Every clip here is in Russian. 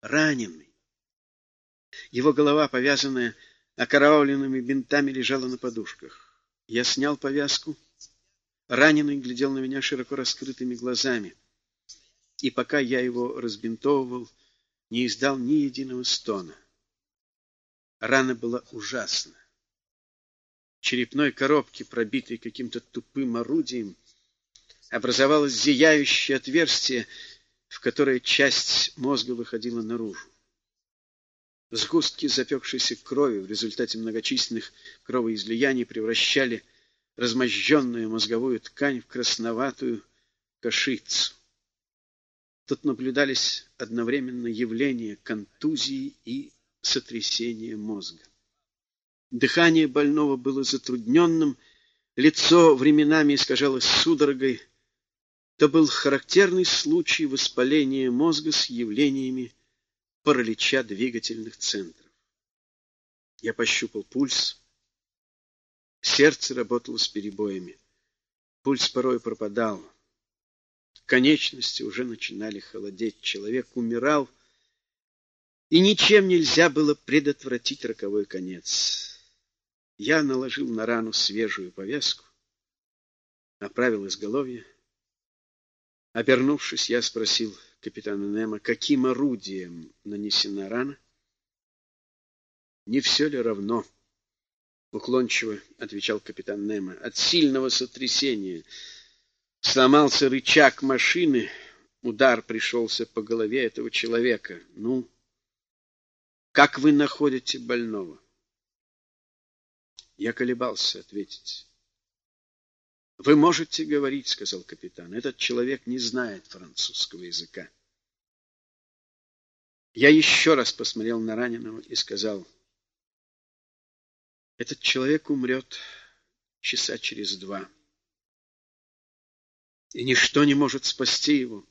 раненый. Его голова, повязанная окровавленными бинтами, лежала на подушках. Я снял повязку. Раненый глядел на меня широко раскрытыми глазами. И пока я его разбинтовывал, не издал ни единого стона. Рана была ужасна. В черепной коробке, пробитой каким-то тупым орудием, образовалось зияющее отверстие, в которое часть мозга выходила наружу. Сгустки запекшейся крови в результате многочисленных кровоизлияний превращали размозженную мозговую ткань в красноватую кашицу. Тут наблюдались одновременно явления контузии и сотрясения мозга. Дыхание больного было затрудненным, лицо временами искажалось судорогой, это был характерный случай воспаления мозга с явлениями паралича двигательных центров. Я пощупал пульс. Сердце работало с перебоями. Пульс порой пропадал. Конечности уже начинали холодеть. Человек умирал, и ничем нельзя было предотвратить роковой конец. Я наложил на рану свежую повязку, направил изголовье, Обернувшись, я спросил капитана Немо, каким орудием нанесена рана. «Не все ли равно?» — уклончиво отвечал капитан Немо. «От сильного сотрясения сломался рычаг машины, удар пришелся по голове этого человека. Ну, как вы находите больного?» Я колебался ответить. «Вы можете говорить», — сказал капитан. «Этот человек не знает французского языка». Я еще раз посмотрел на раненого и сказал, «Этот человек умрет часа через два, и ничто не может спасти его.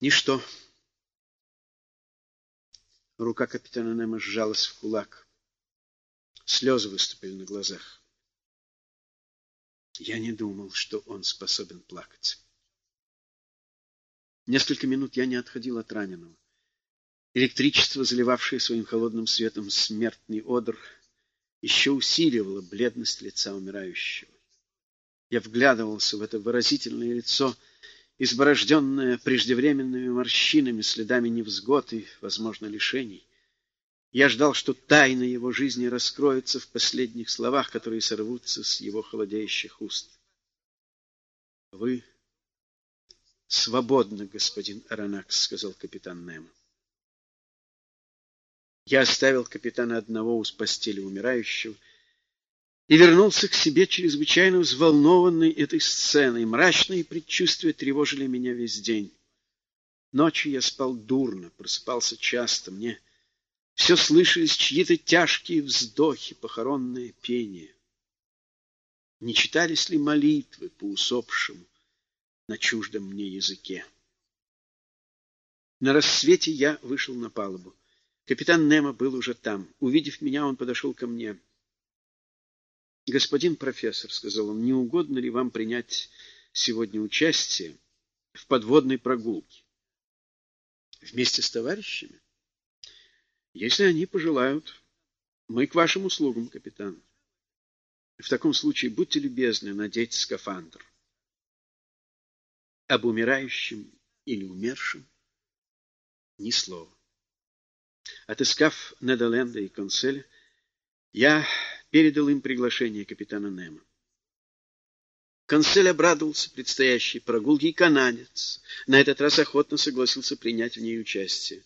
Ничто». Рука капитана Немо сжалась в кулак. Слезы выступили на глазах. Я не думал, что он способен плакать. Несколько минут я не отходил от раненого. Электричество, заливавшее своим холодным светом смертный одр, еще усиливало бледность лица умирающего. Я вглядывался в это выразительное лицо, изборожденное преждевременными морщинами, следами невзгод и, возможно, лишений. Я ждал, что тайна его жизни раскроется в последних словах, которые сорвутся с его холодеющих уст. — Вы свободны, господин Аронакс, — сказал капитан Немо. Я оставил капитана одного у постели умирающего и вернулся к себе чрезвычайно взволнованный этой сценой. Мрачные предчувствия тревожили меня весь день. Ночью я спал дурно, просыпался часто. Мне все слышались чьи-то тяжкие вздохи, похоронное пение. Не читались ли молитвы по усопшему на чуждом мне языке? На рассвете я вышел на палубу. Капитан Немо был уже там. Увидев меня, он подошел ко мне. — Господин профессор, — сказал он, — не угодно ли вам принять сегодня участие в подводной прогулке? — Вместе с товарищами? Если они пожелают, мы к вашим услугам, капитан. В таком случае будьте любезны надеть скафандр. Об умирающем или умершем ни слова. Отыскав Недоленда и Конселя, я передал им приглашение капитана Немо. Консель обрадовался предстоящей прогулке, и канадец на этот раз охотно согласился принять в ней участие.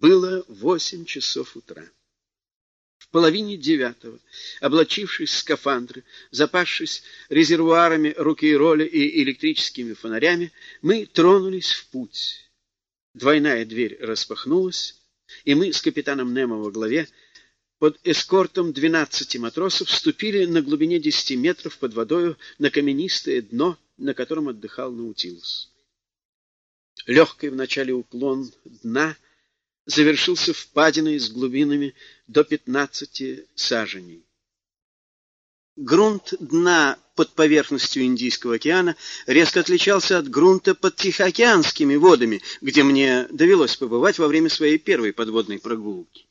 Было восемь часов утра. В половине девятого, облачившись в скафандры, запасшись резервуарами руки-роли и электрическими фонарями, мы тронулись в путь. Двойная дверь распахнулась, и мы с капитаном Немо во главе под эскортом двенадцати матросов вступили на глубине десяти метров под водою на каменистое дно, на котором отдыхал Наутилус. Легкий в начале уклон дна — завершился впадиной с глубинами до 15 саженей. Грунт дна под поверхностью Индийского океана резко отличался от грунта под Тихоокеанскими водами, где мне довелось побывать во время своей первой подводной прогулки.